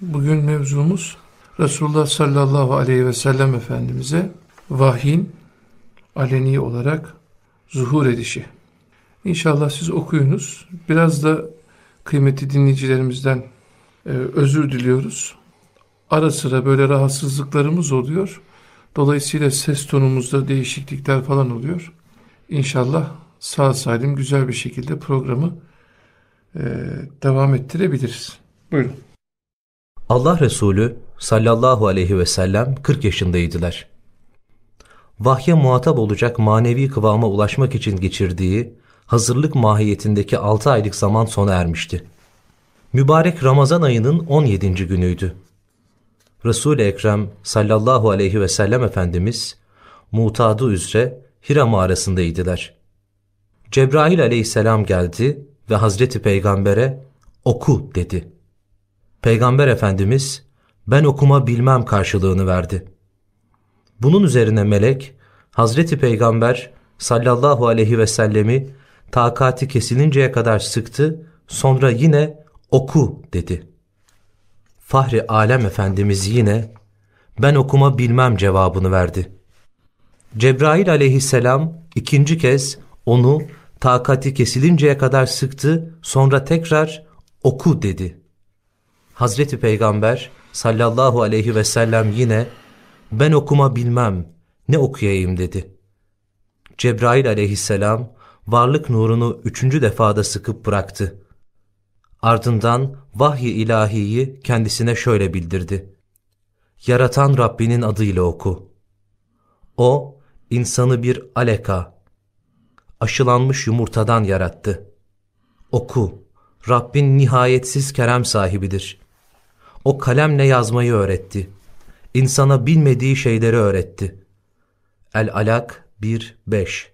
Bugün mevzumuz Resulullah sallallahu aleyhi ve sellem Efendimiz'e vahyin aleni olarak zuhur edişi. İnşallah siz okuyunuz. Biraz da kıymetli dinleyicilerimizden e, özür diliyoruz. Ara sıra böyle rahatsızlıklarımız oluyor. Dolayısıyla ses tonumuzda değişiklikler falan oluyor. İnşallah sağ salim güzel bir şekilde programı e, devam ettirebiliriz. Buyurun. Allah Resulü sallallahu aleyhi ve sellem 40 yaşındaydılar. Vahye muhatap olacak manevi kıvama ulaşmak için geçirdiği hazırlık mahiyetindeki 6 aylık zaman sona ermişti. Mübarek Ramazan ayının 17. günüydü. Resul-i Ekrem sallallahu aleyhi ve sellem Efendimiz mutadı üzere Hira mağarasındaydılar. Cebrail aleyhisselam geldi ve Hazreti Peygamber'e oku dedi. Peygamber Efendimiz ben okuma bilmem karşılığını verdi. Bunun üzerine melek Hazreti Peygamber sallallahu aleyhi ve sellemi takati kesilinceye kadar sıktı sonra yine oku dedi. Fahri Alem Efendimiz yine ben okuma bilmem cevabını verdi. Cebrail aleyhisselam ikinci kez onu takati kesilinceye kadar sıktı sonra tekrar oku dedi. Hazreti Peygamber sallallahu aleyhi ve sellem yine ben okuma bilmem ne okuyayım dedi. Cebrail aleyhisselam varlık nurunu üçüncü defada sıkıp bıraktı. Ardından vahyi ilahiyi kendisine şöyle bildirdi. Yaratan Rabbinin adıyla oku. O, insanı bir aleka, aşılanmış yumurtadan yarattı. Oku, Rabbin nihayetsiz kerem sahibidir. O kalemle yazmayı öğretti. İnsana bilmediği şeyleri öğretti. El-Alak 1-5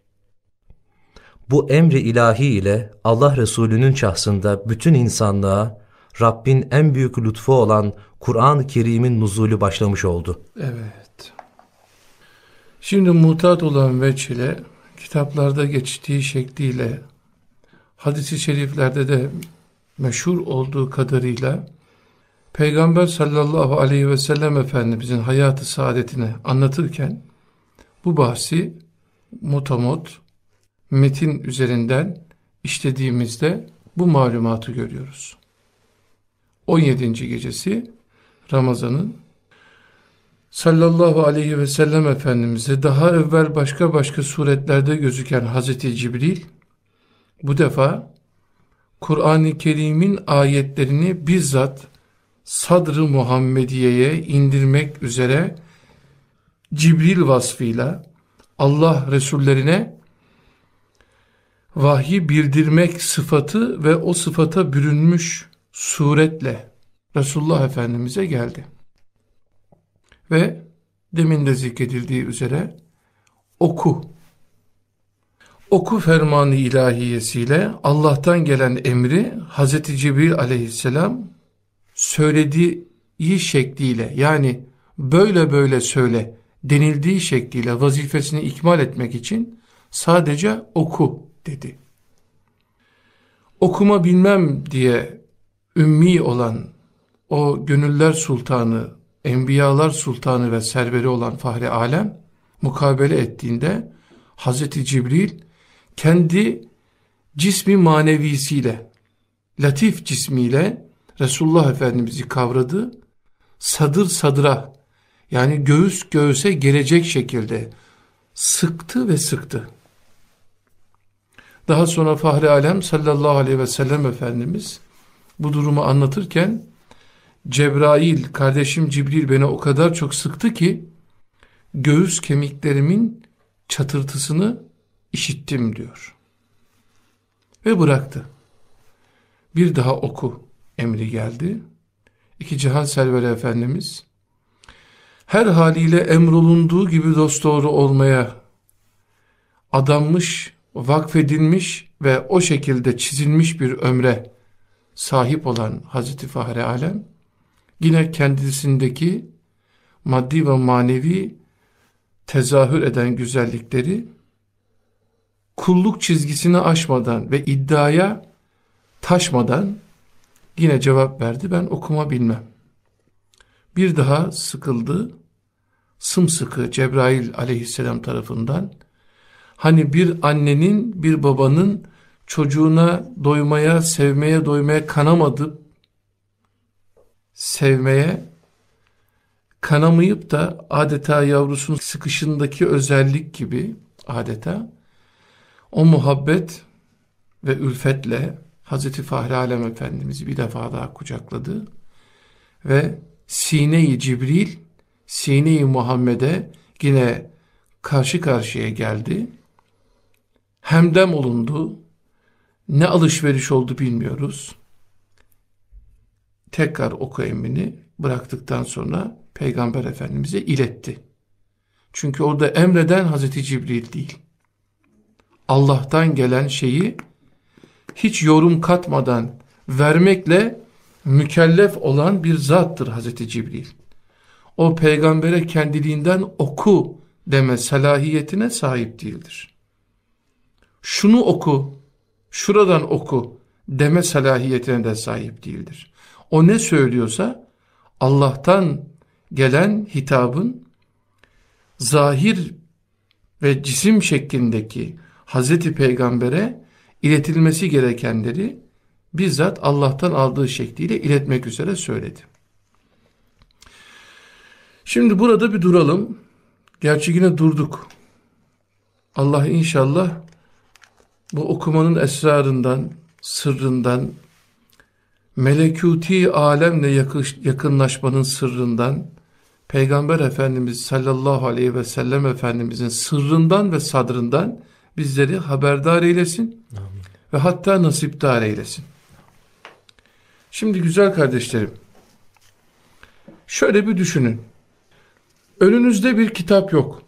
Bu emri ilahi ile Allah Resulü'nün şahsında bütün insanlığa Rabbin en büyük lütfu olan Kur'an-ı Kerim'in nuzulü başlamış oldu. Evet. Şimdi mutat olan veç ile kitaplarda geçtiği şekliyle hadisi şeriflerde de meşhur olduğu kadarıyla Peygamber sallallahu aleyhi ve sellem Efendimizin hayatı saadetini anlatırken bu bahsi mutamot metin üzerinden işlediğimizde bu malumatı görüyoruz. 17. gecesi Ramazan'ın sallallahu aleyhi ve sellem Efendimiz'e daha evvel başka başka suretlerde gözüken Hazreti Cibril bu defa Kur'an-ı Kerim'in ayetlerini bizzat sadrı Muhammediye'ye indirmek üzere Cibril vasfıyla Allah Resullerine vahyi bildirmek sıfatı ve o sıfata bürünmüş suretle Resulullah Efendimiz'e geldi. Ve demin de zikredildiği üzere oku. Oku fermanı ilahiyesiyle Allah'tan gelen emri Hazreti Cibril aleyhisselam söylediği şekliyle yani böyle böyle söyle denildiği şekliyle vazifesini ikmal etmek için sadece oku dedi. Okuma bilmem diye ümmi olan o gönüller sultanı, enbiyalar sultanı ve serveri olan Fahri Alem mukabele ettiğinde Hazreti Cibril kendi cismi manevisiyle, latif cismiyle Resulullah Efendimiz'i kavradı, sadır sadıra yani göğüs göğüse gelecek şekilde sıktı ve sıktı. Daha sonra Fahri Alem sallallahu aleyhi ve sellem Efendimiz bu durumu anlatırken Cebrail, kardeşim Cibril beni o kadar çok sıktı ki göğüs kemiklerimin çatırtısını işittim diyor. Ve bıraktı. Bir daha oku emri geldi. İki cihan serveri Efendimiz her haliyle emrolunduğu gibi dosdoğru olmaya adanmış, vakfedilmiş ve o şekilde çizilmiş bir ömre sahip olan Hazreti Fahri Alem yine kendisindeki maddi ve manevi tezahür eden güzellikleri kulluk çizgisini aşmadan ve iddiaya taşmadan yine cevap verdi ben okuma bilmem. bir daha sıkıldı. Sımsıkı Cebrail aleyhisselam tarafından. Hani bir annenin, bir babanın çocuğuna doymaya, sevmeye, doymaya kanamadı. Sevmeye kanamayıp da adeta yavrusunun sıkışındaki özellik gibi adeta o muhabbet ve ülfetle Hazreti Fahri Alem Efendimiz'i bir defa daha kucakladı ve Sine-i Cibril, Sine-i Muhammed'e yine karşı karşıya geldi. Hemdem olundu. Ne alışveriş oldu bilmiyoruz. Tekrar oku emrini bıraktıktan sonra Peygamber Efendimiz'e iletti. Çünkü orada emreden Hazreti Cibril değil. Allah'tan gelen şeyi hiç yorum katmadan vermekle mükellef olan bir zattır Hazreti Cibril. O peygambere kendiliğinden oku deme salahiyetine sahip değildir. Şunu oku, şuradan oku deme salahiyetine de sahip değildir. O ne söylüyorsa Allah'tan gelen hitabın zahir ve cisim şeklindeki Hazreti Peygamber'e iletilmesi gerekenleri bizzat Allah'tan aldığı şekliyle iletmek üzere söyledi. Şimdi burada bir duralım. Gerçi yine durduk. Allah inşallah bu okumanın esrarından, sırrından, melekuti alemle yakınlaşmanın sırrından, Peygamber Efendimiz sallallahu aleyhi ve sellem Efendimizin sırrından ve sadrından bizleri haberdar eylesin Amin. Ve hatta nasipdar eylesin. Şimdi güzel kardeşlerim, şöyle bir düşünün. Önünüzde bir kitap yok.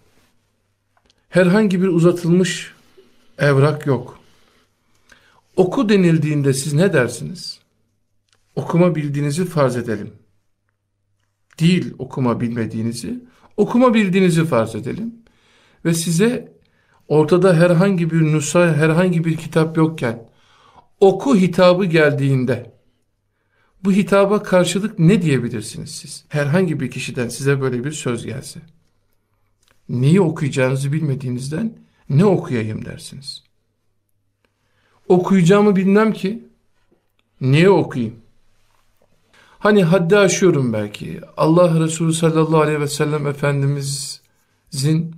Herhangi bir uzatılmış evrak yok. Oku denildiğinde siz ne dersiniz? Okuma bildiğinizi farz edelim. Değil okuma bilmediğinizi, okuma bildiğinizi farz edelim. Ve size ortada herhangi bir nusa, herhangi bir kitap yokken oku hitabı geldiğinde bu hitaba karşılık ne diyebilirsiniz siz? Herhangi bir kişiden size böyle bir söz gelse. Neyi okuyacağınızı bilmediğinizden ne okuyayım dersiniz. Okuyacağımı bilmem ki. Niye okuyayım? Hani haddi aşıyorum belki. Allah Resulü sallallahu aleyhi ve sellem Efendimizin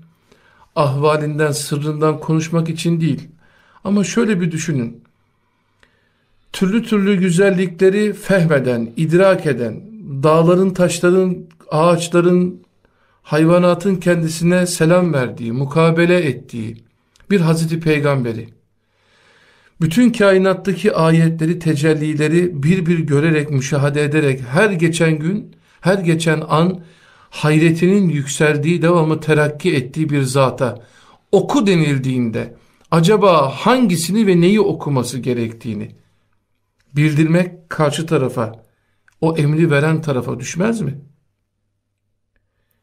ahvalinden, sırrından konuşmak için değil. Ama şöyle bir düşünün türlü türlü güzellikleri fehmeden, idrak eden, dağların, taşların, ağaçların, hayvanatın kendisine selam verdiği, mukabele ettiği bir Hazreti Peygamberi, bütün kainattaki ayetleri, tecellileri bir bir görerek, müşahede ederek her geçen gün, her geçen an hayretinin yükseldiği, devamlı terakki ettiği bir zata oku denildiğinde acaba hangisini ve neyi okuması gerektiğini bildirmek karşı tarafa, o emri veren tarafa düşmez mi?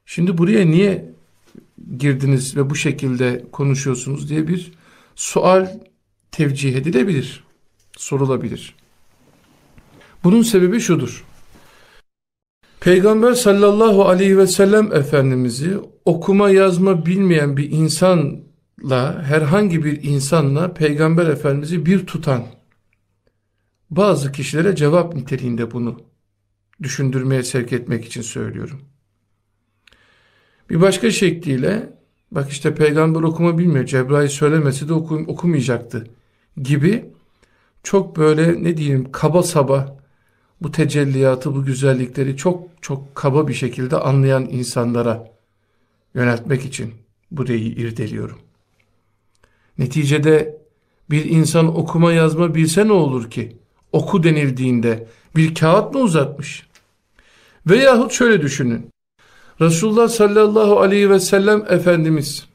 Şimdi buraya niye girdiniz ve bu şekilde konuşuyorsunuz diye bir sual tevcih edilebilir, sorulabilir. Bunun sebebi şudur. Peygamber sallallahu aleyhi ve sellem Efendimiz'i okuma yazma bilmeyen bir insanla, herhangi bir insanla Peygamber Efendimiz'i bir tutan, bazı kişilere cevap niteliğinde bunu düşündürmeye sevk etmek için söylüyorum. Bir başka şekliyle bak işte peygamber okuma bilmiyor. Cebrail söylemesi de okum, okumayacaktı gibi çok böyle ne diyeyim kaba saba bu tecelliyatı bu güzellikleri çok çok kaba bir şekilde anlayan insanlara yöneltmek için burayı irdeliyorum. Neticede bir insan okuma yazma bilse ne olur ki? oku denildiğinde bir kağıt mı uzatmış? Veyahut şöyle düşünün. Resulullah sallallahu aleyhi ve sellem Efendimiz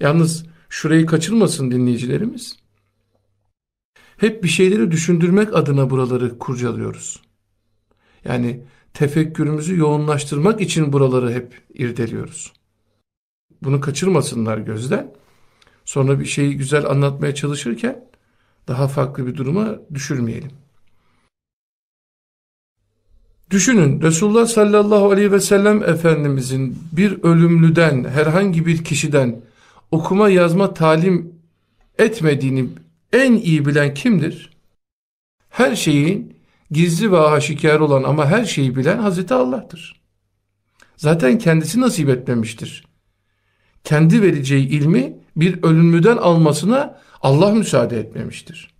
yalnız şurayı kaçırmasın dinleyicilerimiz. Hep bir şeyleri düşündürmek adına buraları kurcalıyoruz. Yani tefekkürümüzü yoğunlaştırmak için buraları hep irdeliyoruz. Bunu kaçırmasınlar gözden. Sonra bir şeyi güzel anlatmaya çalışırken daha farklı bir duruma düşürmeyelim. Düşünün Resulullah sallallahu aleyhi ve sellem Efendimizin bir ölümlüden herhangi bir kişiden okuma yazma talim etmediğini en iyi bilen kimdir? Her şeyin gizli ve aşikar olan ama her şeyi bilen Hazreti Allah'tır. Zaten kendisi nasip etmemiştir. Kendi vereceği ilmi bir ölümlüden almasına Allah müsaade etmemiştir.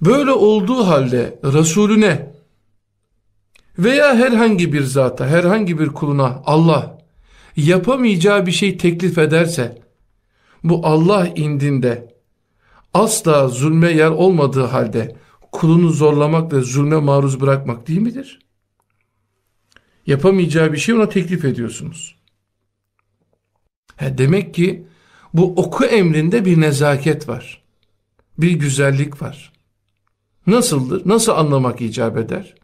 Böyle olduğu halde Resulüne veya herhangi bir zata, herhangi bir kuluna Allah yapamayacağı bir şey teklif ederse, bu Allah indinde asla zulme yer olmadığı halde kulunu zorlamak ve zulme maruz bırakmak değil midir? Yapamayacağı bir şey ona teklif ediyorsunuz. He demek ki bu oku emrinde bir nezaket var. Bir güzellik var. Nasıldır? Nasıl anlamak icap eder?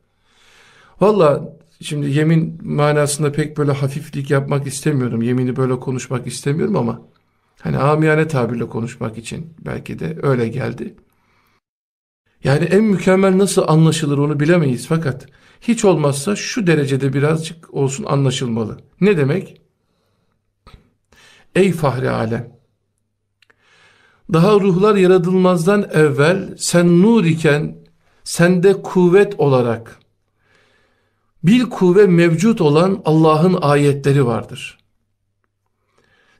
Valla şimdi yemin manasında pek böyle hafiflik yapmak istemiyorum. Yemini böyle konuşmak istemiyorum ama hani amiyane tabirle konuşmak için belki de öyle geldi. Yani en mükemmel nasıl anlaşılır onu bilemeyiz fakat hiç olmazsa şu derecede birazcık olsun anlaşılmalı. Ne demek? Ey fahri alem! Daha ruhlar yaratılmazdan evvel sen nur iken sende kuvvet olarak bil kuvve mevcut olan Allah'ın ayetleri vardır.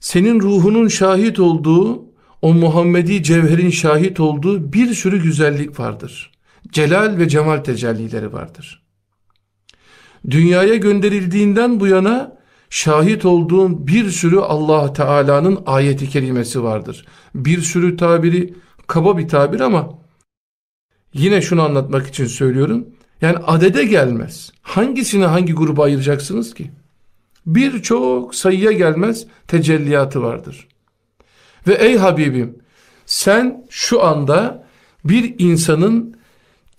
Senin ruhunun şahit olduğu, o Muhammedi cevherin şahit olduğu bir sürü güzellik vardır. Celal ve cemal tecellileri vardır. Dünyaya gönderildiğinden bu yana şahit olduğun bir sürü Allah Teala'nın ayeti kerimesi vardır. Bir sürü tabiri kaba bir tabir ama yine şunu anlatmak için söylüyorum. Yani adede gelmez. Hangisini hangi gruba ayıracaksınız ki? Birçok sayıya gelmez tecelliyatı vardır. Ve ey Habibim sen şu anda bir insanın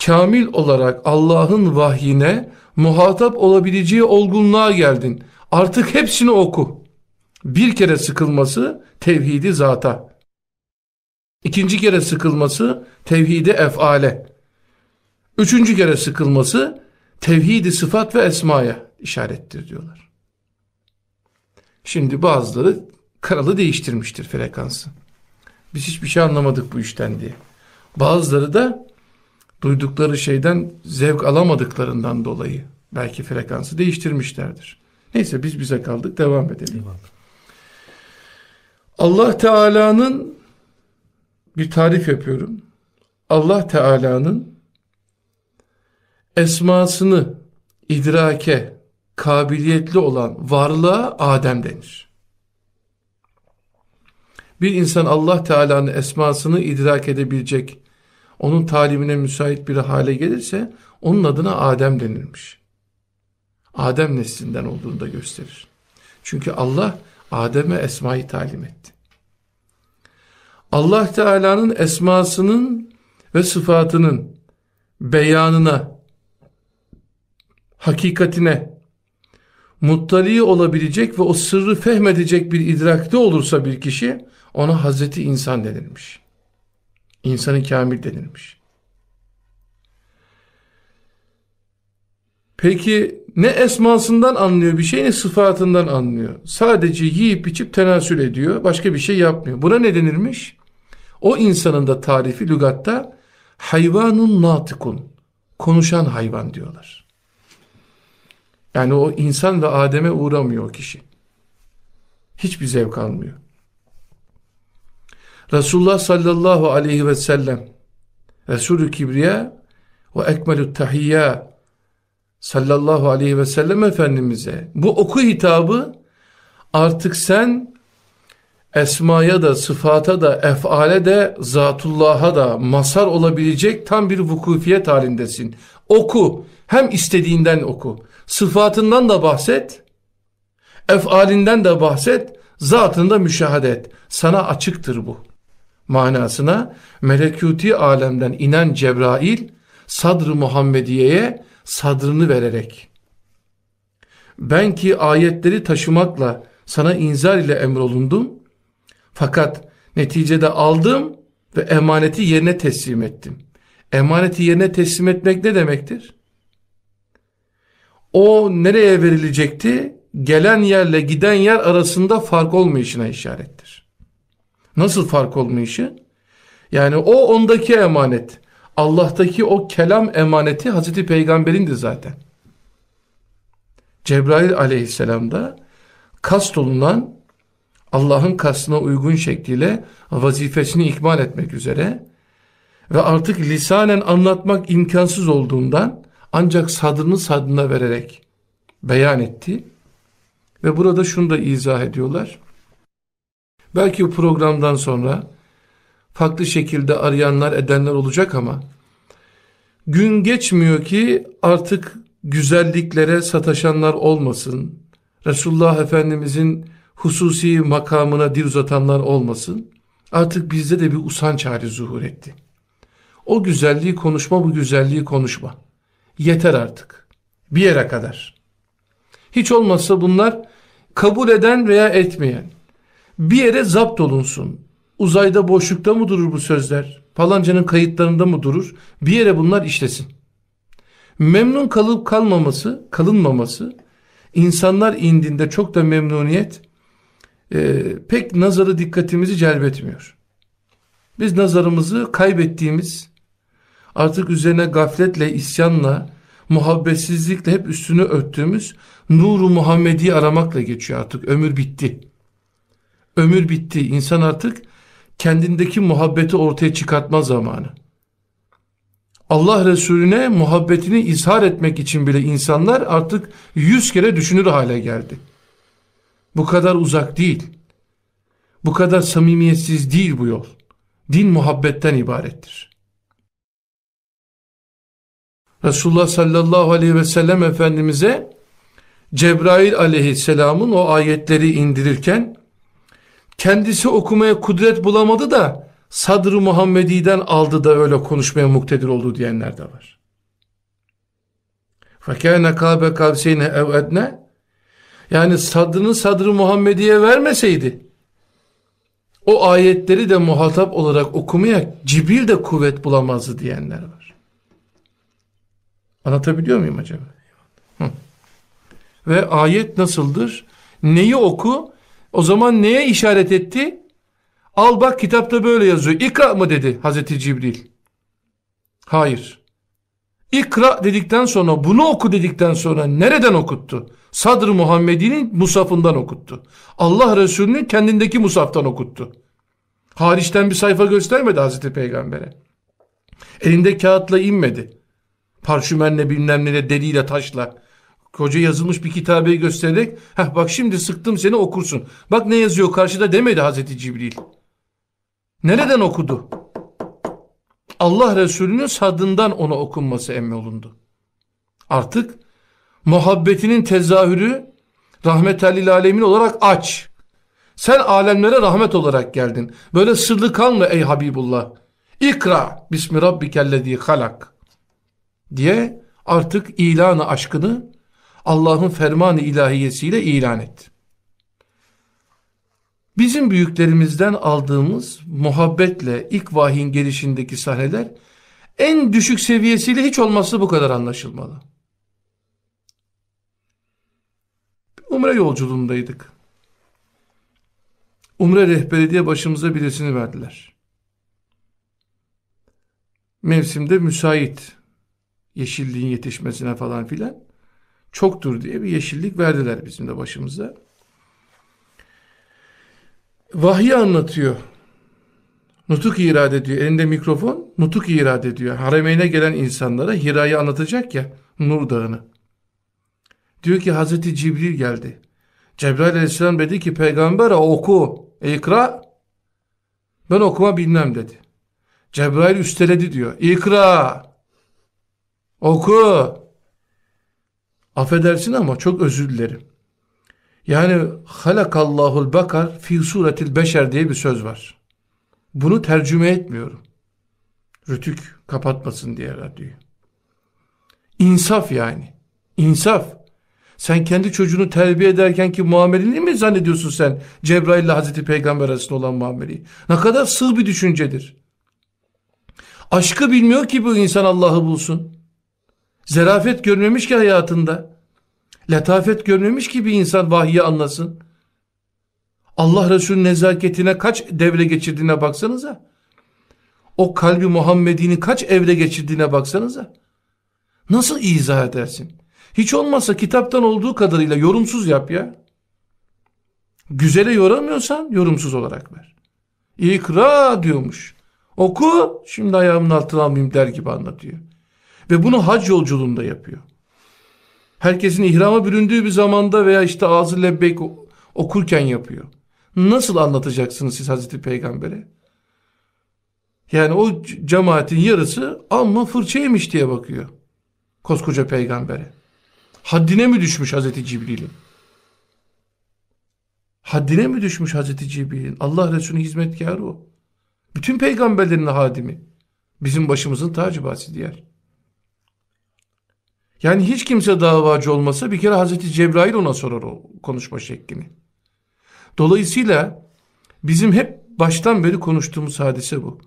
kamil olarak Allah'ın vahyine muhatap olabileceği olgunluğa geldin. Artık hepsini oku. Bir kere sıkılması tevhidi zata. İkinci kere sıkılması tevhidi efale. Üçüncü kere sıkılması tevhidi sıfat ve esmaya işarettir diyorlar. Şimdi bazıları kanalı değiştirmiştir frekansı. Biz hiçbir şey anlamadık bu işten diye. Bazıları da duydukları şeyden zevk alamadıklarından dolayı belki frekansı değiştirmişlerdir. Neyse biz bize kaldık devam edelim. Allah Teala'nın bir tarif yapıyorum. Allah Teala'nın esmasını idrake kabiliyetli olan varlığa Adem denir. Bir insan Allah Teala'nın esmasını idrak edebilecek, onun talimine müsait bir hale gelirse onun adına Adem denilmiş. Adem neslinden olduğunu da gösterir. Çünkü Allah Adem'e esmayı talim etti. Allah Teala'nın esmasının ve sıfatının beyanına, hakikatine muttali olabilecek ve o sırrı fehmedecek bir idrakte olursa bir kişi ona Hazreti İnsan denilmiş. İnsanı kamil denilmiş. Peki ne esmasından anlıyor bir şey ne sıfatından anlıyor. Sadece yiyip içip tenasül ediyor. Başka bir şey yapmıyor. Buna ne denilmiş? O insanın da tarifi lügatta hayvanun natikun. Konuşan hayvan diyorlar. Yani o insan ve Adem'e uğramıyor o kişi. Hiçbir zevk almıyor. Resulullah sallallahu aleyhi ve sellem Resulü Kibriya ve ekmelü tahiyya sallallahu aleyhi ve sellem Efendimiz'e bu oku hitabı artık sen esmaya da sıfata da efale de zatullah'a da masar olabilecek tam bir vukufiyet halindesin. Oku hem istediğinden oku sıfatından da bahset efalinden de bahset zatında müşahede et sana açıktır bu manasına melekuti alemden inen Cebrail sadr-ı Muhammediye'ye sadrını vererek ben ki ayetleri taşımakla sana inzar ile emrolundum fakat neticede aldım ve emaneti yerine teslim ettim. Emaneti yerine teslim etmek ne demektir? O nereye verilecekti? Gelen yerle giden yer arasında fark olmayışına işarettir. Nasıl fark olmayışı? Yani o ondaki emanet. Allah'taki o kelam emaneti Hazreti Peygamber'indi zaten. Cebrail aleyhisselam da kast olunan Allah'ın kastına uygun şekliyle vazifesini ikmal etmek üzere ve artık lisanen anlatmak imkansız olduğundan ancak sadrını sadrına vererek beyan etti. Ve burada şunu da izah ediyorlar. Belki bu programdan sonra farklı şekilde arayanlar edenler olacak ama gün geçmiyor ki artık güzelliklere sataşanlar olmasın. Resulullah Efendimizin hususi makamına dil uzatanlar olmasın. Artık bizde de bir usanç hali zuhur etti. O güzelliği konuşma bu güzelliği konuşma. Yeter artık. Bir yere kadar. Hiç olmazsa bunlar kabul eden veya etmeyen. Bir yere zapt olunsun. Uzayda boşlukta mı durur bu sözler? Falancanın kayıtlarında mı durur? Bir yere bunlar işlesin. Memnun kalıp kalmaması, kalınmaması, insanlar indinde çok da memnuniyet e, pek nazarı dikkatimizi celbetmiyor. Biz nazarımızı kaybettiğimiz, artık üzerine gafletle, isyanla, muhabbetsizlikle hep üstünü örttüğümüz nuru Muhammedi aramakla geçiyor artık. Ömür bitti. Ömür bitti. İnsan artık kendindeki muhabbeti ortaya çıkartma zamanı. Allah Resulüne muhabbetini izhar etmek için bile insanlar artık yüz kere düşünür hale geldi. Bu kadar uzak değil. Bu kadar samimiyetsiz değil bu yol. Din muhabbetten ibarettir. Resulullah sallallahu aleyhi ve sellem Efendimiz'e Cebrail aleyhisselamın o ayetleri indirirken kendisi okumaya kudret bulamadı da sadrı Muhammedi'den aldı da öyle konuşmaya muktedir oldu diyenler de var. فَكَانَ كَابَ كَavْسَيْنَ اَوْ اَدْنَ Yani sadrını sadrı Muhammedi'ye vermeseydi o ayetleri de muhatap olarak okumaya Cibril de kuvvet bulamazdı diyenler var. Anlatabiliyor muyum acaba? Hı. Ve ayet nasıldır? Neyi oku? O zaman neye işaret etti? Al bak kitapta böyle yazıyor. İkra mı dedi Hazreti Cibril? Hayır. İkra dedikten sonra bunu oku dedikten sonra nereden okuttu? Sadr-ı Muhammedi'nin musafından okuttu. Allah Resulü'nün kendindeki musaftan okuttu. Hariçten bir sayfa göstermedi Hazreti Peygamber'e. Elinde kağıtla inmedi. Parşümenle bilmem neyle deliyle taşla. Koca yazılmış bir kitabeyi göstererek Heh, bak şimdi sıktım seni okursun. Bak ne yazıyor karşıda demedi Hazreti Cibril. Nereden okudu? Allah Resulü'nün sadından ona okunması emrolundu. Artık muhabbetinin tezahürü rahmetellil alemin olarak aç. Sen alemlere rahmet olarak geldin. Böyle sırlı kalma ey Habibullah. İkra bismi rabbikellezi halak diye artık ilanı aşkını Allah'ın fermanı ilahiyesiyle ilan etti. Bizim büyüklerimizden aldığımız muhabbetle ilk vahyin gelişindeki sahneler en düşük seviyesiyle hiç olmazsa bu kadar anlaşılmalı. Umre yolculuğundaydık. Umre rehberi diye başımıza birisini verdiler. Mevsimde müsait yeşilliğin yetişmesine falan filan çoktur diye bir yeşillik verdiler bizim de başımıza. Vahyi anlatıyor. Nutuk irade ediyor. Elinde mikrofon nutuk irade ediyor. Haremeyne gelen insanlara Hira'yı anlatacak ya Nur Dağı'nı. Diyor ki Hazreti Cibril geldi. Cebrail aleyhisselam dedi ki peygambere oku. İkra. Ben okuma bilmem dedi. Cebrail üsteledi diyor. İkra. Oku. Affedersin ama çok özür dilerim. Yani halakallahul bakar fi suretil beşer diye bir söz var. Bunu tercüme etmiyorum. Rütük kapatmasın diye radyoyu. İnsaf yani. İnsaf. Sen kendi çocuğunu terbiye ederken ki muamelini mi zannediyorsun sen Cebrail ile Hazreti Peygamber arasında olan muameleyi? Ne kadar sığ bir düşüncedir. Aşkı bilmiyor ki bu insan Allah'ı bulsun. Zerafet görmemiş ki hayatında. Letafet görmemiş ki bir insan vahyi anlasın. Allah Resulü nezaketine kaç devre geçirdiğine baksanıza. O kalbi Muhammed'ini kaç evre geçirdiğine baksanıza. Nasıl izah edersin? Hiç olmazsa kitaptan olduğu kadarıyla yorumsuz yap ya. Güzele yoramıyorsan yorumsuz olarak ver. İkra diyormuş. Oku şimdi ayağımın altına almayayım der gibi anlatıyor. Ve bunu hac yolculuğunda yapıyor. Herkesin ihrama büründüğü bir zamanda veya işte ağzı lebbeyk okurken yapıyor. Nasıl anlatacaksınız siz Hazreti Peygamber'e? Yani o cemaatin yarısı amma fırça yemiş diye bakıyor. Koskoca peygambere. Haddine mi düşmüş Hazreti Cibril'in? Haddine mi düşmüş Hazreti Cibril'in? Allah Resulü'nün hizmetkarı o. Bütün peygamberlerin hadimi. Bizim başımızın tacı bahsi diğer. Yani hiç kimse davacı olmasa bir kere Hazreti Cebrail ona sorar o konuşma şeklini. Dolayısıyla bizim hep baştan beri konuştuğumuz hadise bu.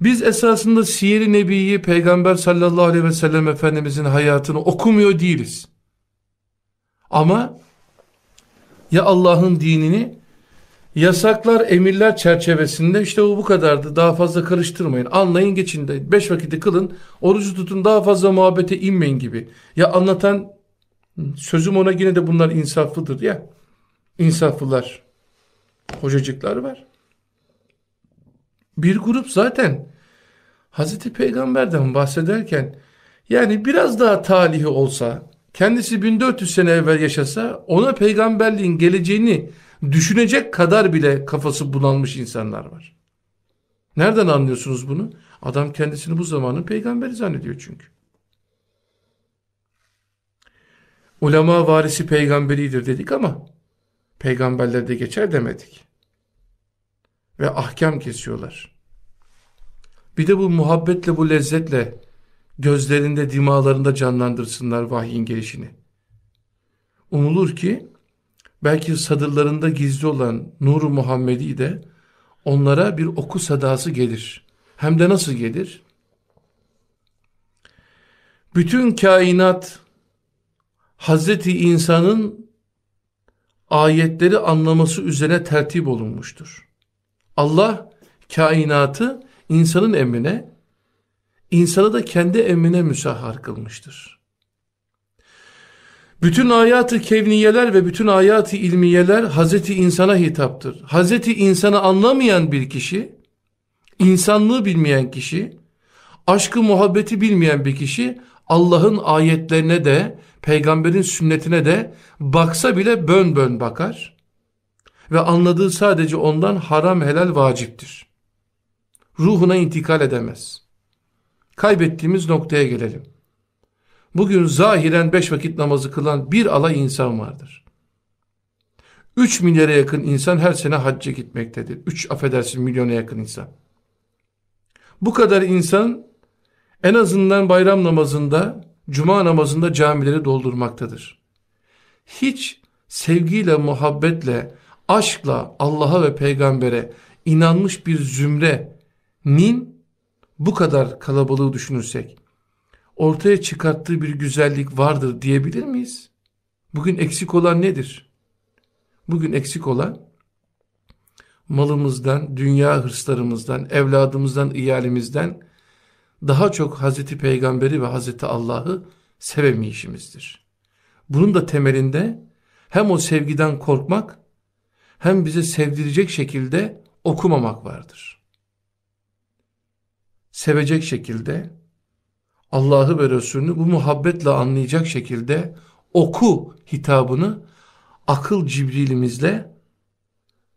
Biz esasında Siyer-i Nebi'yi Peygamber sallallahu aleyhi ve sellem Efendimizin hayatını okumuyor değiliz. Ama ya Allah'ın dinini yasaklar, emirler çerçevesinde işte o bu kadardı. Daha fazla karıştırmayın. Anlayın geçin de. Beş vakiti kılın. Orucu tutun. Daha fazla muhabbete inmeyin gibi. Ya anlatan sözüm ona yine de bunlar insaflıdır ya. İnsaflılar. Hocacıklar var. Bir grup zaten Hazreti Peygamber'den bahsederken yani biraz daha talihi olsa kendisi 1400 sene evvel yaşasa ona peygamberliğin geleceğini düşünecek kadar bile kafası bunalmış insanlar var. Nereden anlıyorsunuz bunu? Adam kendisini bu zamanın peygamberi zannediyor çünkü. Ulema varisi peygamberidir dedik ama peygamberlerde geçer demedik. Ve ahkam kesiyorlar. Bir de bu muhabbetle bu lezzetle gözlerinde dimalarında canlandırsınlar vahyin gelişini. Umulur ki belki sadırlarında gizli olan nuru Muhammedi de onlara bir oku sadası gelir. Hem de nasıl gelir? Bütün kainat Hazreti insanın ayetleri anlaması üzerine tertip olunmuştur. Allah kainatı insanın emrine, insanı da kendi emrine müsahhar kılmıştır. Bütün ayatı kevniyeler ve bütün ayatı ilmiyeler Hazreti insana hitaptır. Hazreti insanı anlamayan bir kişi, insanlığı bilmeyen kişi, aşkı muhabbeti bilmeyen bir kişi Allah'ın ayetlerine de peygamberin sünnetine de baksa bile bön bön bakar ve anladığı sadece ondan haram helal vaciptir. Ruhuna intikal edemez. Kaybettiğimiz noktaya gelelim. Bugün zahiren beş vakit namazı kılan bir alay insan vardır. Üç milyara yakın insan her sene hacca gitmektedir. Üç affedersin milyona yakın insan. Bu kadar insan en azından bayram namazında, cuma namazında camileri doldurmaktadır. Hiç sevgiyle, muhabbetle, aşkla Allah'a ve peygambere inanmış bir zümrenin bu kadar kalabalığı düşünürsek, ortaya çıkarttığı bir güzellik vardır diyebilir miyiz? Bugün eksik olan nedir? Bugün eksik olan malımızdan, dünya hırslarımızdan, evladımızdan, iyalimizden daha çok Hazreti Peygamberi ve Hazreti Allah'ı sevemeyişimizdir. Bunun da temelinde hem o sevgiden korkmak hem bize sevdirecek şekilde okumamak vardır. Sevecek şekilde Allah'ı ve Resulünü bu muhabbetle anlayacak şekilde oku hitabını akıl Cibril'imizle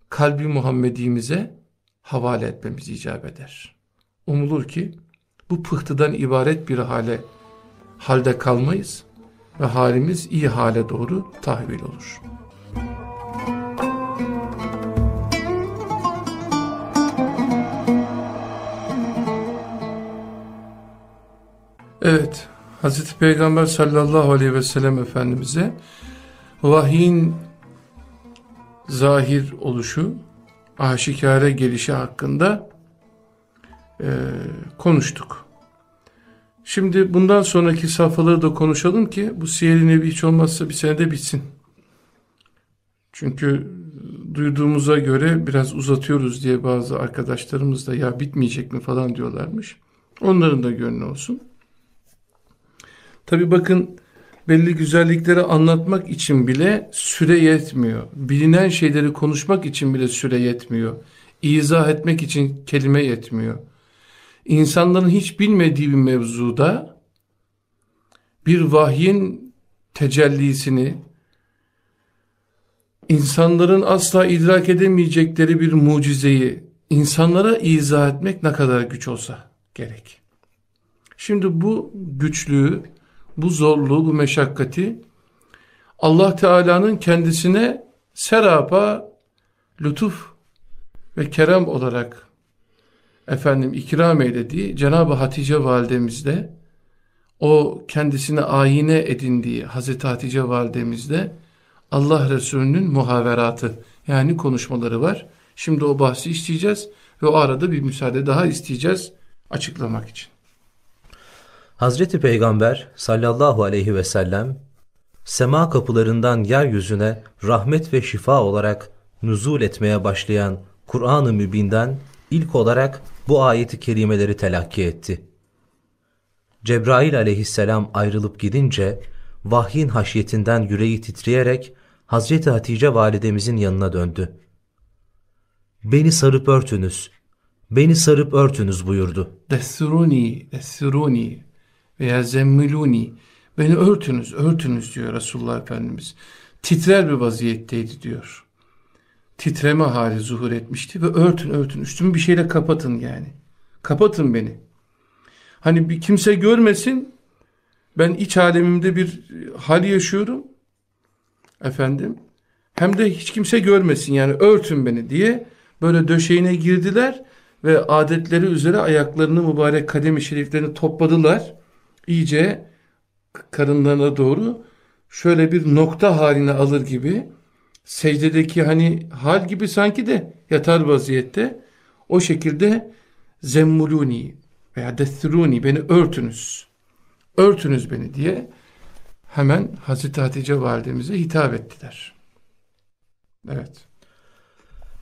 kalbi Muhammedimize havale etmemiz icap eder. Umulur ki bu pıhtıdan ibaret bir hale halde kalmayız ve halimiz iyi hale doğru tahvil olur. Evet, Hazreti Peygamber sallallahu aleyhi ve sellem Efendimiz'e vahyin zahir oluşu, aşikare gelişi hakkında e, konuştuk. Şimdi bundan sonraki safhaları da konuşalım ki bu Siyer-i Nebi hiç olmazsa bir senede bitsin. Çünkü duyduğumuza göre biraz uzatıyoruz diye bazı arkadaşlarımız da ya bitmeyecek mi falan diyorlarmış. Onların da gönlü olsun. Tabi bakın belli güzellikleri anlatmak için bile süre yetmiyor. Bilinen şeyleri konuşmak için bile süre yetmiyor. İzah etmek için kelime yetmiyor. İnsanların hiç bilmediği bir mevzuda bir vahyin tecellisini, insanların asla idrak edemeyecekleri bir mucizeyi insanlara izah etmek ne kadar güç olsa gerek. Şimdi bu güçlüğü, bu zorluğu, bu meşakkati Allah Teala'nın kendisine serapa lütuf ve kerem olarak efendim ikram eylediği Cenab-ı Hatice validemizde o kendisine ayine edindiği Hazreti Hatice validemizde Allah Resulü'nün muhaveratı yani konuşmaları var. Şimdi o bahsi isteyeceğiz ve o arada bir müsaade daha isteyeceğiz açıklamak için. Hazreti Peygamber sallallahu aleyhi ve sellem sema kapılarından yeryüzüne rahmet ve şifa olarak nüzul etmeye başlayan Kur'an-ı Mübin'den ilk olarak bu ayeti kerimeleri telakki etti. Cebrail aleyhisselam ayrılıp gidince vahyin haşyetinden yüreği titreyerek Hazreti Hatice validemizin yanına döndü. Beni sarıp örtünüz, beni sarıp örtünüz buyurdu. Dessuruni, dessuruni veya zemmiluni. Beni örtünüz, örtünüz diyor Resulullah Efendimiz. Titrer bir vaziyetteydi diyor. Titreme hali zuhur etmişti ve örtün örtün üstümü bir şeyle kapatın yani. Kapatın beni. Hani bir kimse görmesin ben iç alemimde bir hal yaşıyorum. Efendim. Hem de hiç kimse görmesin yani örtün beni diye böyle döşeğine girdiler ve adetleri üzere ayaklarını mübarek kademi şeriflerini topladılar. İyice karınlarına doğru şöyle bir nokta haline alır gibi secdedeki hani hal gibi sanki de yatar vaziyette o şekilde zemmuluni veya desturuni beni örtünüz örtünüz beni diye hemen Hazreti Hatice validemize hitap ettiler. Evet.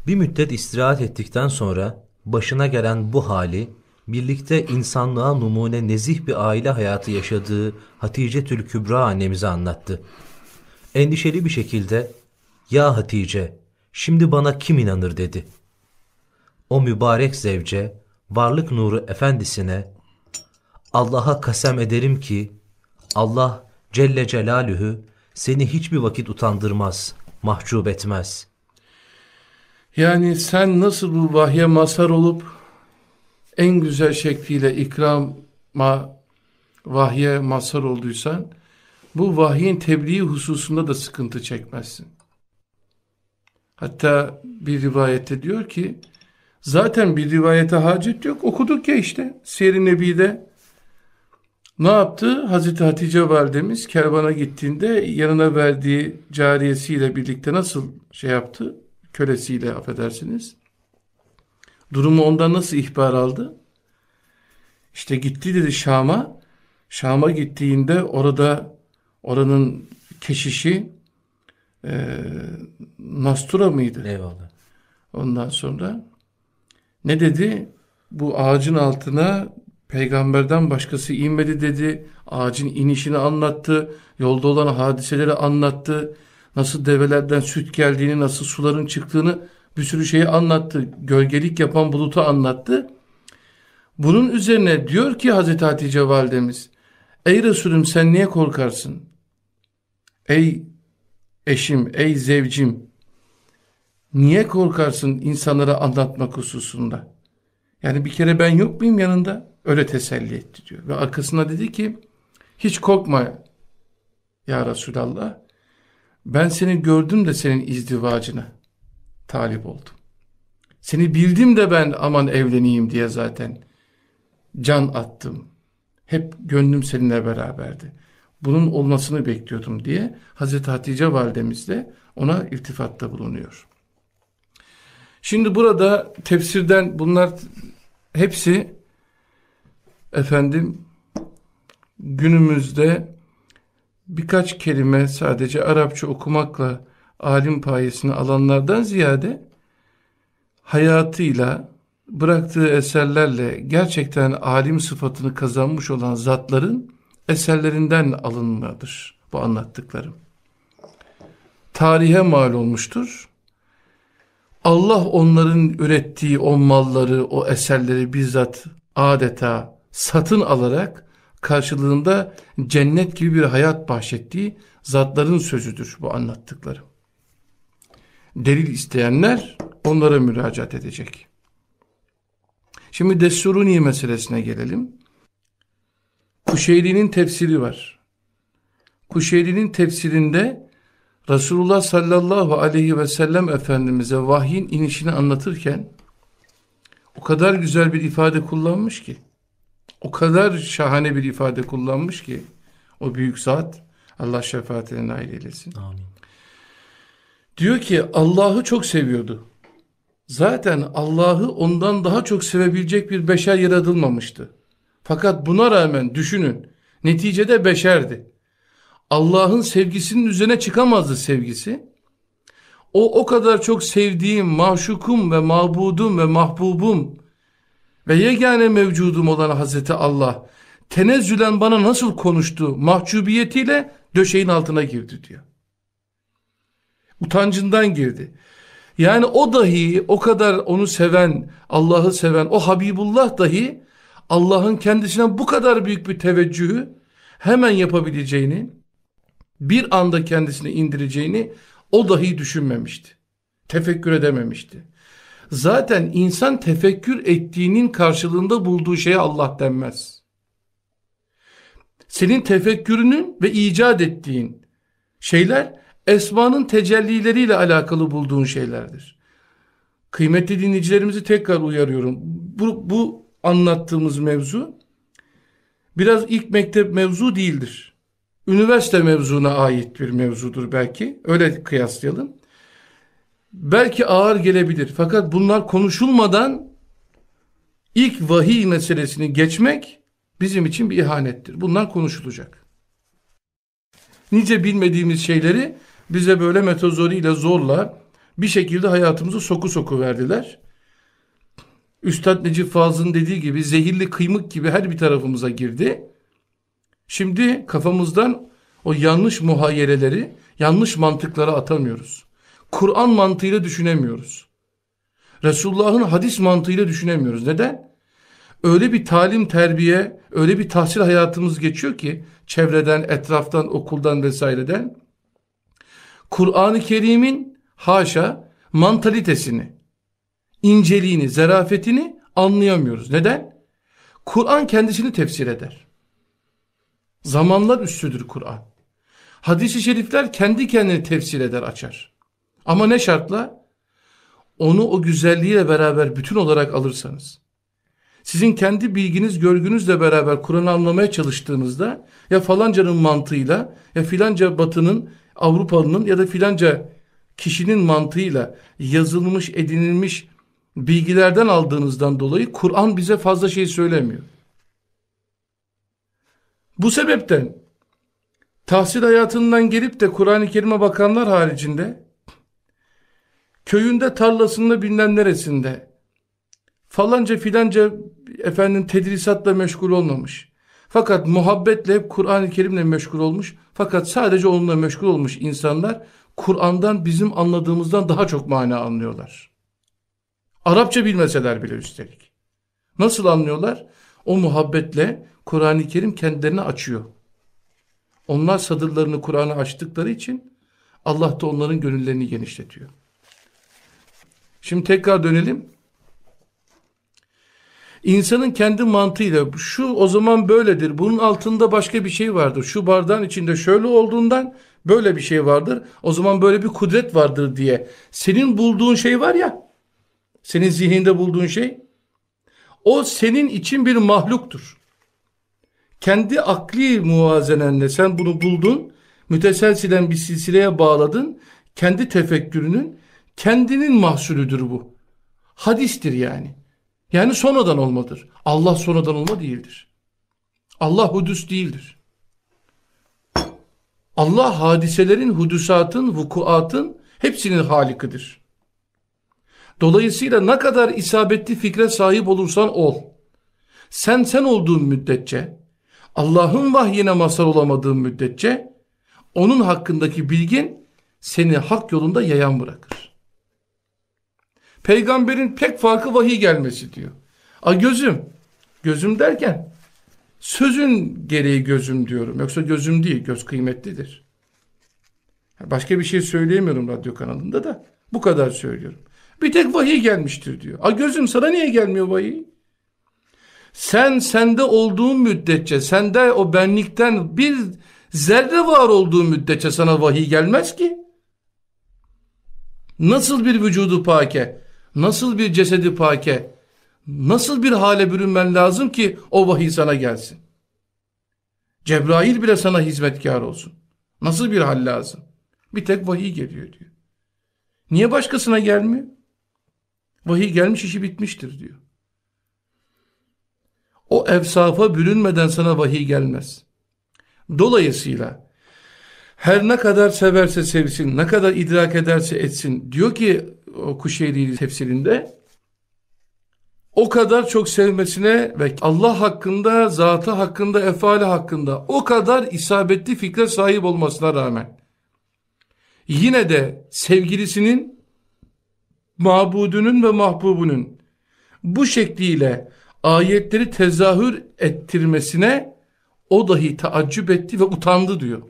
Bir müddet istirahat ettikten sonra başına gelen bu hali birlikte insanlığa numune nezih bir aile hayatı yaşadığı Hatice Tül Kübra annemize anlattı. Endişeli bir şekilde ''Ya Hatice, şimdi bana kim inanır?'' dedi. O mübarek zevce, varlık nuru efendisine ''Allah'a kasem ederim ki Allah Celle Celaluhu seni hiçbir vakit utandırmaz, mahcup etmez.'' Yani sen nasıl bu vahye mazhar olup en güzel şekliyle ikrama vahye mazhar olduysan bu vahyin tebliği hususunda da sıkıntı çekmezsin. Hatta bir rivayette diyor ki zaten bir rivayete hacet yok okuduk ya işte Siyer-i Nebi'de ne yaptı? Hazreti Hatice validemiz kervana gittiğinde yanına verdiği cariyesiyle birlikte nasıl şey yaptı? Kölesiyle affedersiniz. Durumu ondan nasıl ihbar aldı? İşte gitti dedi Şam'a. Şam'a gittiğinde orada oranın keşişi e, Nastura mıydı? Eyvallah. Ondan sonra ne dedi? Bu ağacın altına peygamberden başkası inmedi dedi. Ağacın inişini anlattı. Yolda olan hadiseleri anlattı. Nasıl develerden süt geldiğini, nasıl suların çıktığını bir sürü şeyi anlattı. Gölgelik yapan bulutu anlattı. Bunun üzerine diyor ki Hazreti Hatice validemiz, Ey Resulüm sen niye korkarsın? Ey eşim, ey zevcim, niye korkarsın insanlara anlatmak hususunda? Yani bir kere ben yok muyum yanında? Öyle teselli etti diyor. Ve arkasına dedi ki, hiç korkma ya Resulallah. Ben seni gördüm de senin izdivacına talip oldum. Seni bildim de ben aman evleneyim diye zaten can attım. Hep gönlüm seninle beraberdi. Bunun olmasını bekliyordum diye Hazreti Hatice validemiz de ona iltifatta bulunuyor. Şimdi burada tefsirden bunlar hepsi efendim günümüzde birkaç kelime sadece Arapça okumakla alim payesini alanlardan ziyade hayatıyla bıraktığı eserlerle gerçekten alim sıfatını kazanmış olan zatların eserlerinden alınmadır bu anlattıklarım. Tarihe mal olmuştur. Allah onların ürettiği o malları, o eserleri bizzat adeta satın alarak karşılığında cennet gibi bir hayat bahşettiği zatların sözüdür bu anlattıklarım. Delil isteyenler onlara müracaat edecek. Şimdi Dessuruni meselesine gelelim. Kuşeyri'nin tefsiri var. Kuşeyri'nin tefsirinde Resulullah sallallahu aleyhi ve sellem Efendimiz'e vahyin inişini anlatırken o kadar güzel bir ifade kullanmış ki o kadar şahane bir ifade kullanmış ki o büyük zat Allah şefaatine nail eylesin. Amin. Diyor ki Allah'ı çok seviyordu. Zaten Allah'ı ondan daha çok sevebilecek bir beşer yaratılmamıştı. Fakat buna rağmen düşünün neticede beşerdi. Allah'ın sevgisinin üzerine çıkamazdı sevgisi. O o kadar çok sevdiğim, maşukum ve mabudum ve mahbubum ve yegane mevcudum olan Hazreti Allah tenezzülen bana nasıl konuştu mahcubiyetiyle döşeğin altına girdi diyor. Utancından girdi. Yani o dahi o kadar onu seven, Allah'ı seven o Habibullah dahi Allah'ın kendisine bu kadar büyük bir teveccühü hemen yapabileceğini, bir anda kendisine indireceğini o dahi düşünmemişti. Tefekkür edememişti. Zaten insan tefekkür ettiğinin karşılığında bulduğu şeye Allah denmez. Senin tefekkürünün ve icat ettiğin şeyler esmanın tecellileriyle alakalı bulduğun şeylerdir. Kıymetli dinleyicilerimizi tekrar uyarıyorum. Bu, bu anlattığımız mevzu biraz ilk mektep mevzu değildir. Üniversite mevzuna ait bir mevzudur belki. Öyle kıyaslayalım. Belki ağır gelebilir. Fakat bunlar konuşulmadan ilk vahiy meselesini geçmek bizim için bir ihanettir. Bunlar konuşulacak. Nice bilmediğimiz şeyleri bize böyle metozoriyle zorla bir şekilde hayatımızı soku soku verdiler. Üstad Necip Fazıl'ın dediği gibi zehirli kıymık gibi her bir tarafımıza girdi. Şimdi kafamızdan o yanlış muhayyereleri, yanlış mantıklara atamıyoruz. Kur'an mantığıyla düşünemiyoruz. Resulullah'ın hadis mantığıyla düşünemiyoruz. Neden? Öyle bir talim, terbiye, öyle bir tahsil hayatımız geçiyor ki çevreden, etraftan, okuldan vesaireden Kur'an-ı Kerim'in haşa mantalitesini, inceliğini, zarafetini anlayamıyoruz. Neden? Kur'an kendisini tefsir eder. Zamanlar üstüdür Kur'an. Hadis-i şerifler kendi kendini tefsir eder, açar. Ama ne şartla? Onu o güzelliğiyle beraber bütün olarak alırsanız. Sizin kendi bilginiz, görgünüzle beraber Kur'an'ı anlamaya çalıştığınızda ya falancanın mantığıyla ya filanca batının, Avrupalının ya da filanca kişinin mantığıyla yazılmış, edinilmiş bilgilerden aldığınızdan dolayı Kur'an bize fazla şey söylemiyor. Bu sebepten tahsil hayatından gelip de Kur'an-ı Kerim'e bakanlar haricinde köyünde tarlasında bilmem neresinde falanca filanca efendim tedrisatla meşgul olmamış. Fakat muhabbetle hep Kur'an-ı Kerim'le meşgul olmuş. Fakat sadece onunla meşgul olmuş insanlar Kur'an'dan bizim anladığımızdan daha çok mana anlıyorlar. Arapça bilmeseler bile üstelik. Nasıl anlıyorlar? O muhabbetle Kur'an-ı Kerim kendilerini açıyor. Onlar sadırlarını Kur'an'a açtıkları için Allah da onların gönüllerini genişletiyor. Şimdi tekrar dönelim. İnsanın kendi mantığıyla şu o zaman böyledir. Bunun altında başka bir şey vardır. Şu bardağın içinde şöyle olduğundan böyle bir şey vardır. O zaman böyle bir kudret vardır diye. Senin bulduğun şey var ya. Senin zihninde bulduğun şey. O senin için bir mahluktur. Kendi akli muvazenenle sen bunu buldun. Müteselsilen bir silsileye bağladın. Kendi tefekkürünün kendinin mahsulüdür bu. Hadistir yani. Yani sonradan olmadır. Allah sonradan olma değildir. Allah hudus değildir. Allah hadiselerin, hudusatın, vukuatın hepsinin halikidir. Dolayısıyla ne kadar isabetli fikre sahip olursan ol. Sen sen olduğun müddetçe, Allah'ın vahyine mazhar olamadığın müddetçe, onun hakkındaki bilgin seni hak yolunda yayan bırakır. Peygamberin pek farkı vahiy gelmesi diyor. A gözüm, gözüm derken sözün gereği gözüm diyorum. Yoksa gözüm değil, göz kıymetlidir. Başka bir şey söyleyemiyorum radyo kanalında da. Bu kadar söylüyorum. Bir tek vahiy gelmiştir diyor. A gözüm sana niye gelmiyor vahiy? Sen sende olduğun müddetçe, sende o benlikten bir zerre var olduğu müddetçe sana vahiy gelmez ki. Nasıl bir vücudu pake, nasıl bir cesedi pake, nasıl bir hale bürünmen lazım ki o vahiy sana gelsin. Cebrail bile sana hizmetkar olsun. Nasıl bir hal lazım? Bir tek vahiy geliyor diyor. Niye başkasına gelmiyor? Vahiy gelmiş işi bitmiştir diyor. O efsafa bürünmeden sana vahiy gelmez. Dolayısıyla her ne kadar severse sevsin, ne kadar idrak ederse etsin diyor ki o Kuşeyri tefsirinde o kadar çok sevmesine ve Allah hakkında, zatı hakkında, efali hakkında o kadar isabetli fikre sahip olmasına rağmen yine de sevgilisinin, mabudunun ve mahbubunun bu şekliyle ayetleri tezahür ettirmesine o dahi taaccüp etti ve utandı diyor.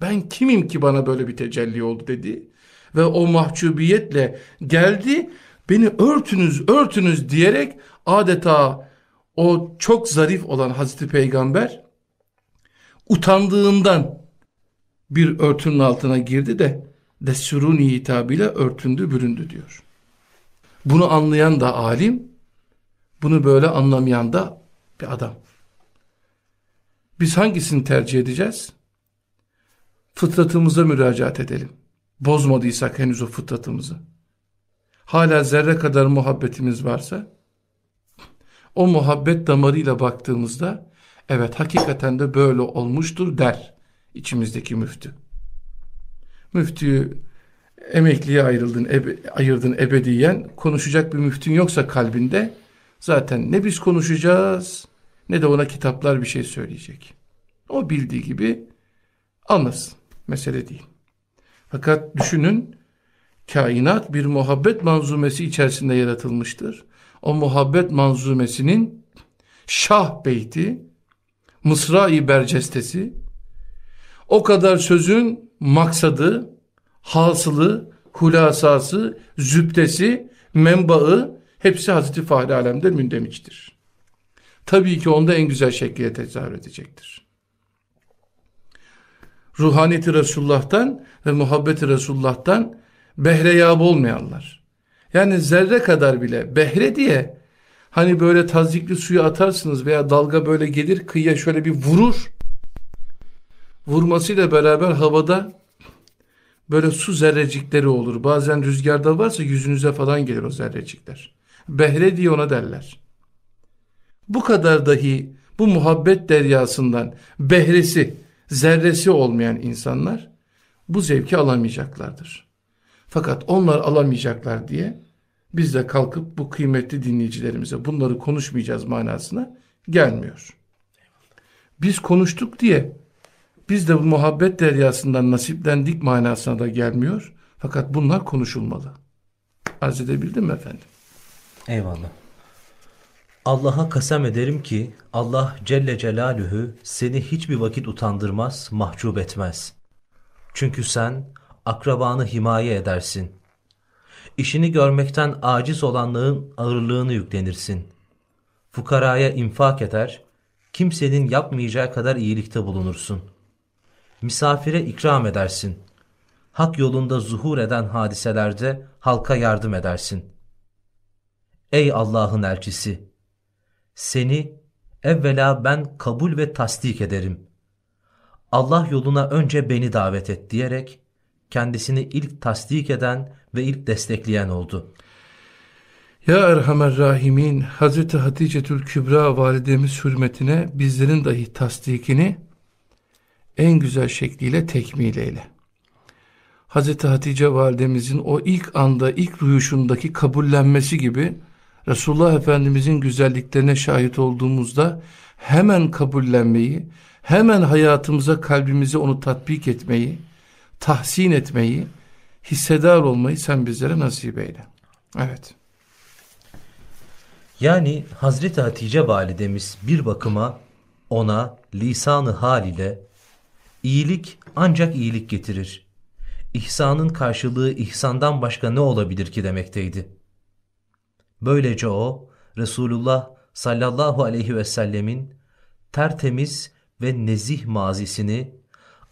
Ben kimim ki bana böyle bir tecelli oldu dedi. Ve o mahcubiyetle geldi beni örtünüz örtünüz diyerek adeta o çok zarif olan Hazreti Peygamber utandığından bir örtünün altına girdi de dessuruni hitabıyla örtündü büründü diyor. Bunu anlayan da alim, bunu böyle anlamayan da bir adam. Biz hangisini tercih edeceğiz? Fıtratımıza müracaat edelim. Bozmadıysak henüz o fıtratımızı. Hala zerre kadar muhabbetimiz varsa, o muhabbet damarıyla baktığımızda, evet hakikaten de böyle olmuştur der içimizdeki müftü. Müftüyü emekliye ayrıldın, ebe, ayırdın ebediyen, konuşacak bir müftün yoksa kalbinde, zaten ne biz konuşacağız, ne de ona kitaplar bir şey söyleyecek. O bildiği gibi anlasın. Mesele değil. Fakat düşünün, kainat bir muhabbet manzumesi içerisinde yaratılmıştır. O muhabbet manzumesinin şah beyti, mısra-i bercestesi, o kadar sözün maksadı, hasılı, hulasası, zübdesi, menbaı hepsi Hazreti Fahri Alem'de mündemiçtir. Tabii ki onda en güzel şekilde tezahür edecektir. Ruhaniyeti Resulullah'tan ve muhabbeti Resulullah'tan behreyab olmayanlar. Yani zerre kadar bile behre diye hani böyle tazikli suyu atarsınız veya dalga böyle gelir kıyıya şöyle bir vurur. Vurmasıyla beraber havada böyle su zerrecikleri olur. Bazen rüzgarda varsa yüzünüze falan gelir o zerrecikler. Behre diye ona derler. Bu kadar dahi bu muhabbet deryasından behresi, zerresi olmayan insanlar bu zevki alamayacaklardır. Fakat onlar alamayacaklar diye biz de kalkıp bu kıymetli dinleyicilerimize bunları konuşmayacağız manasına gelmiyor. Biz konuştuk diye biz de bu muhabbet deryasından nasiplendik manasına da gelmiyor. Fakat bunlar konuşulmalı. Arz edebildim mi efendim? Eyvallah. Allah'a kasem ederim ki Allah Celle Celaluhu seni hiçbir vakit utandırmaz, mahcup etmez. Çünkü sen akrabanı himaye edersin. İşini görmekten aciz olanlığın ağırlığını yüklenirsin. Fukaraya infak eder, kimsenin yapmayacağı kadar iyilikte bulunursun. Misafire ikram edersin. Hak yolunda zuhur eden hadiselerde halka yardım edersin. Ey Allah'ın elçisi! Seni evvela ben kabul ve tasdik ederim. Allah yoluna önce beni davet et diyerek kendisini ilk tasdik eden ve ilk destekleyen oldu. Ya Erhamer Rahimin Hazreti Hatice-tül Kübra validemiz hürmetine bizlerin dahi tasdikini en güzel şekliyle tekmil eyle. Hazreti Hatice validemizin o ilk anda ilk ruyuşundaki kabullenmesi gibi Resulullah Efendimizin güzelliklerine şahit olduğumuzda hemen kabullenmeyi, hemen hayatımıza kalbimize onu tatbik etmeyi, tahsin etmeyi, hissedar olmayı sen bizlere nasip eyle. Evet. Yani Hazreti Hatice validemiz bir bakıma ona lisanı hal ile iyilik ancak iyilik getirir. İhsanın karşılığı ihsandan başka ne olabilir ki demekteydi. Böylece o Resulullah sallallahu aleyhi ve sellemin tertemiz ve nezih mazisini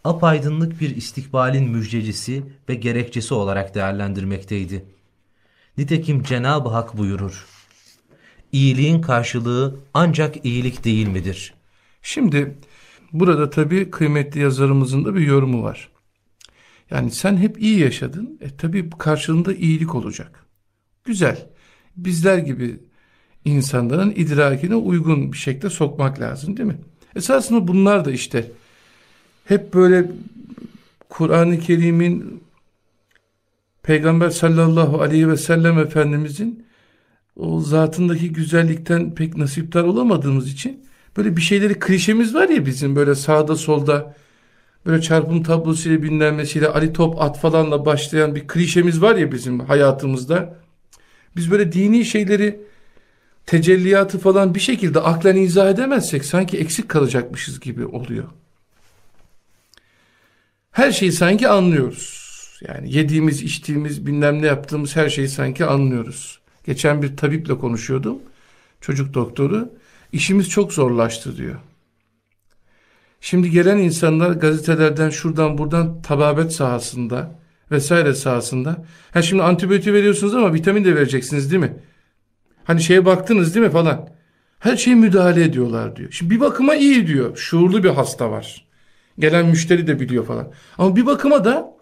apaydınlık bir istikbalin müjdecisi ve gerekçesi olarak değerlendirmekteydi. Nitekim Cenab-ı Hak buyurur. İyiliğin karşılığı ancak iyilik değil midir? Şimdi burada tabii kıymetli yazarımızın da bir yorumu var. Yani sen hep iyi yaşadın. E tabii karşılığında iyilik olacak. Güzel. Bizler gibi insanların idrakine uygun bir şekilde sokmak lazım değil mi? Esasında bunlar da işte hep böyle Kur'an-ı Kerim'in Peygamber sallallahu aleyhi ve sellem Efendimizin o zatındaki güzellikten pek nasiptar olamadığımız için böyle bir şeyleri klişemiz var ya bizim böyle sağda solda böyle çarpım tablosuyla bilinmesiyle Ali Top at falanla başlayan bir klişemiz var ya bizim hayatımızda. Biz böyle dini şeyleri tecelliyatı falan bir şekilde aklen izah edemezsek sanki eksik kalacakmışız gibi oluyor. Her şeyi sanki anlıyoruz. Yani yediğimiz, içtiğimiz, bilmem ne yaptığımız her şeyi sanki anlıyoruz. Geçen bir tabiple konuşuyordum. Çocuk doktoru. İşimiz çok zorlaştı diyor. Şimdi gelen insanlar gazetelerden şuradan buradan tababet sahasında vesaire sahasında. Ha şimdi antibiyotik veriyorsunuz ama vitamin de vereceksiniz değil mi? Hani şeye baktınız değil mi falan. Her şeye müdahale ediyorlar diyor. Şimdi bir bakıma iyi diyor. Şuurlu bir hasta var. Gelen müşteri de biliyor falan. Ama bir bakıma da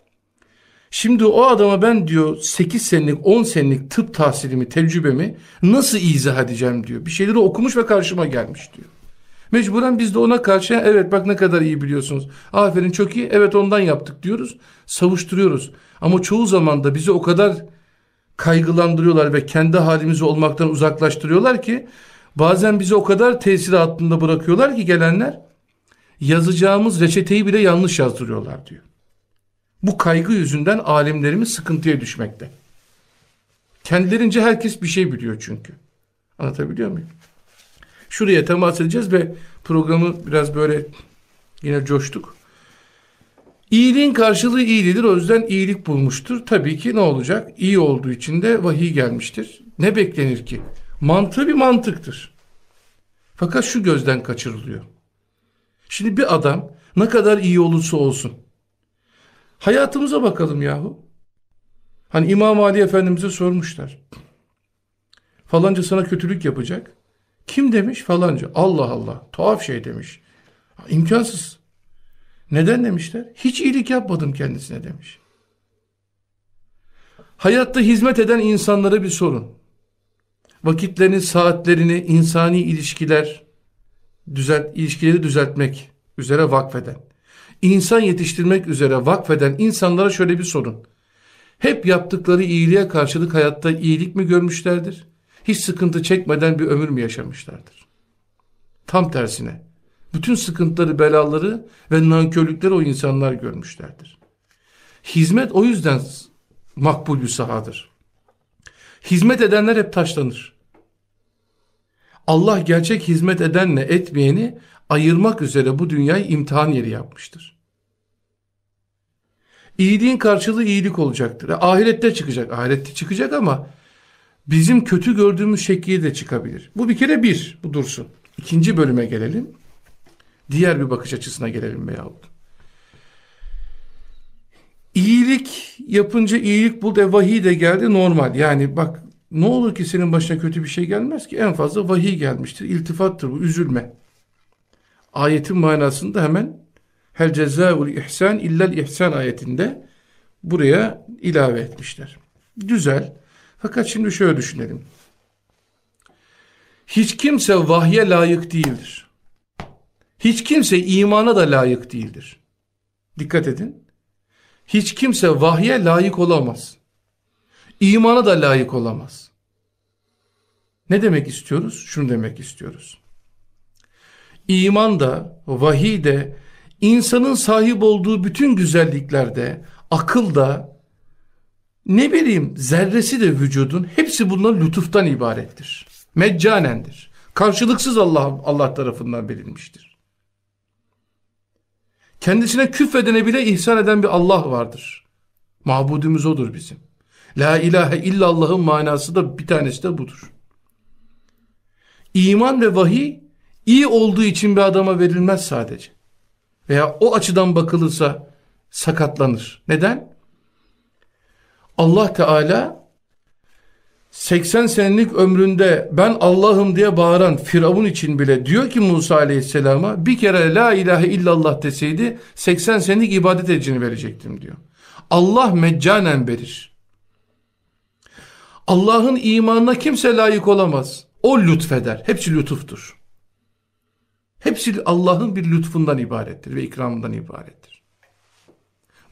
şimdi o adama ben diyor 8 senelik 10 senelik tıp tahsilimi tecrübemi nasıl izah edeceğim diyor. Bir şeyleri okumuş ve karşıma gelmiş diyor. Mecburen biz de ona karşı evet bak ne kadar iyi biliyorsunuz. Aferin çok iyi evet ondan yaptık diyoruz. Savuşturuyoruz. Ama çoğu zaman da bizi o kadar kaygılandırıyorlar ve kendi halimizi olmaktan uzaklaştırıyorlar ki bazen bizi o kadar tesir altında bırakıyorlar ki gelenler yazacağımız reçeteyi bile yanlış yazdırıyorlar diyor. Bu kaygı yüzünden alimlerimiz sıkıntıya düşmekte. Kendilerince herkes bir şey biliyor çünkü. Anlatabiliyor muyum? Şuraya temas edeceğiz ve programı biraz böyle yine coştuk. İyiliğin karşılığı iyilidir. O yüzden iyilik bulmuştur. Tabii ki ne olacak? İyi olduğu için de vahiy gelmiştir. Ne beklenir ki? Mantığı bir mantıktır. Fakat şu gözden kaçırılıyor. Şimdi bir adam ne kadar iyi olursa olsun. Hayatımıza bakalım yahu. Hani İmam Ali Efendimiz'e sormuşlar. Falanca sana kötülük yapacak. Kim demiş? Falanca. Allah Allah. Tuhaf şey demiş. İmkansız. Neden demişler? Hiç iyilik yapmadım kendisine demiş. Hayatta hizmet eden insanlara bir sorun. Vakitlerini, saatlerini, insani ilişkiler, düzelt, ilişkileri düzeltmek üzere vakfeden, insan yetiştirmek üzere vakfeden insanlara şöyle bir sorun. Hep yaptıkları iyiliğe karşılık hayatta iyilik mi görmüşlerdir? Hiç sıkıntı çekmeden bir ömür mü yaşamışlardır? Tam tersine bütün sıkıntıları, belaları ve nankörlükleri o insanlar görmüşlerdir. Hizmet o yüzden makbul bir sahadır. Hizmet edenler hep taşlanır. Allah gerçek hizmet edenle etmeyeni ayırmak üzere bu dünyayı imtihan yeri yapmıştır. İyiliğin karşılığı iyilik olacaktır. E, ahirette çıkacak. Ahirette çıkacak ama bizim kötü gördüğümüz şekliyle de çıkabilir. Bu bir kere bir. Bu dursun. İkinci bölüme gelelim. Diğer bir bakış açısına gelelim veyahut. İyilik yapınca iyilik bul de vahiy de geldi normal. Yani bak ne olur ki senin başına kötü bir şey gelmez ki en fazla vahiy gelmiştir. İltifattır bu üzülme. Ayetin manasında hemen hel cezaul ihsan illel ihsan ayetinde buraya ilave etmişler. Güzel. Fakat şimdi şöyle düşünelim. Hiç kimse vahye layık değildir. Hiç kimse imana da layık değildir. Dikkat edin. Hiç kimse vahye layık olamaz. İmana da layık olamaz. Ne demek istiyoruz? Şunu demek istiyoruz. İman da, vahiy de, insanın sahip olduğu bütün güzelliklerde, akılda, ne bileyim zerresi de vücudun hepsi bunlar lütuftan ibarettir. Meccanendir. Karşılıksız Allah Allah tarafından verilmiştir. Kendisine küfredene bile ihsan eden bir Allah vardır. Mabudumuz odur bizim. La ilahe illallah'ın manası da bir tanesi de budur. İman ve vahiy iyi olduğu için bir adama verilmez sadece. Veya o açıdan bakılırsa sakatlanır. Neden? Allah Teala 80 senelik ömründe ben Allah'ım diye bağıran Firavun için bile diyor ki Musa Aleyhisselam'a bir kere la ilahe illallah deseydi 80 senelik ibadet edicini verecektim diyor. Allah meccanen verir. Allah'ın imanına kimse layık olamaz. O lütfeder. Hepsi lütuftur. Hepsi Allah'ın bir lütfundan ibarettir ve ikramından ibarettir.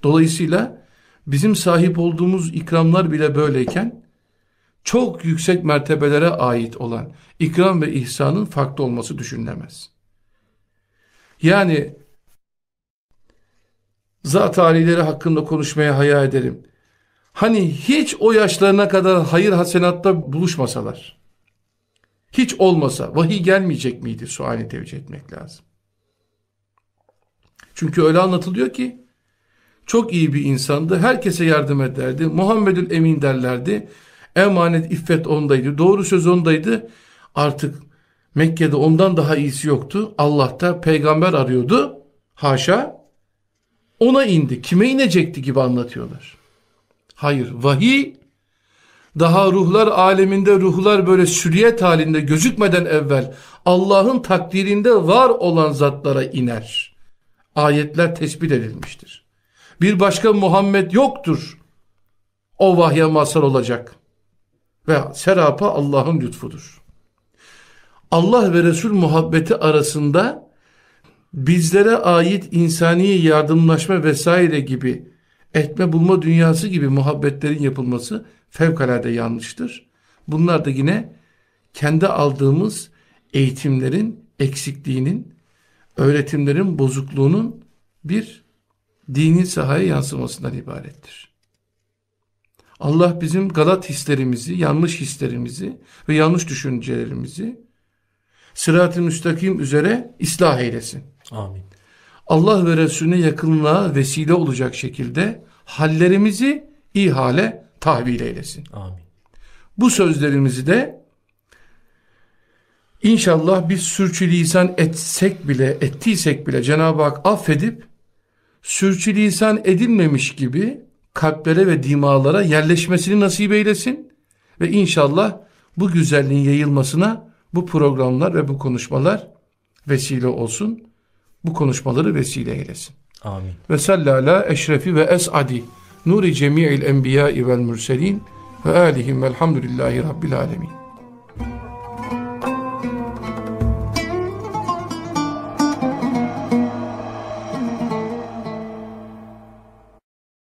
Dolayısıyla bizim sahip olduğumuz ikramlar bile böyleyken çok yüksek mertebelere ait olan ikram ve ihsanın farklı olması düşünülemez. Yani zat alileri hakkında konuşmaya hayal ederim. Hani hiç o yaşlarına kadar hayır hasenatta buluşmasalar, hiç olmasa vahiy gelmeyecek miydi suali tevcih etmek lazım. Çünkü öyle anlatılıyor ki, çok iyi bir insandı, herkese yardım ederdi, Muhammedül Emin derlerdi, emanet iffet ondaydı, doğru söz ondaydı, artık Mekke'de ondan daha iyisi yoktu, Allah'ta peygamber arıyordu, haşa, ona indi, kime inecekti gibi anlatıyorlar. Hayır, vahiy daha ruhlar aleminde ruhlar böyle süriyet halinde gözükmeden evvel Allah'ın takdirinde var olan zatlara iner. Ayetler tespit edilmiştir. Bir başka Muhammed yoktur. O vahye mazhar olacak. Ve serapa Allah'ın lütfudur. Allah ve Resul muhabbeti arasında bizlere ait insani yardımlaşma vesaire gibi etme bulma dünyası gibi muhabbetlerin yapılması fevkalade yanlıştır. Bunlar da yine kendi aldığımız eğitimlerin eksikliğinin, öğretimlerin bozukluğunun bir dini sahaya yansımasından ibarettir. Allah bizim galat hislerimizi, yanlış hislerimizi ve yanlış düşüncelerimizi sırat-ı müstakim üzere ıslah eylesin. Amin. Allah ve Resulüne yakınlığa vesile olacak şekilde hallerimizi iyi hale tahvil eylesin. Amin. Bu sözlerimizi de inşallah biz sürçülisan etsek bile, ettiysek bile Cenab-ı Hak affedip sürçülisan edilmemiş gibi kalplere ve dimalara yerleşmesini nasip eylesin ve inşallah bu güzelliğin yayılmasına bu programlar ve bu konuşmalar vesile olsun. Bu konuşmaları vesile eylesin. Amin. Ve sallala eşrefi ve es'adi nuri cemi'il enbiya'i vel mürselin ve alihim velhamdülillahi rabbil alemin.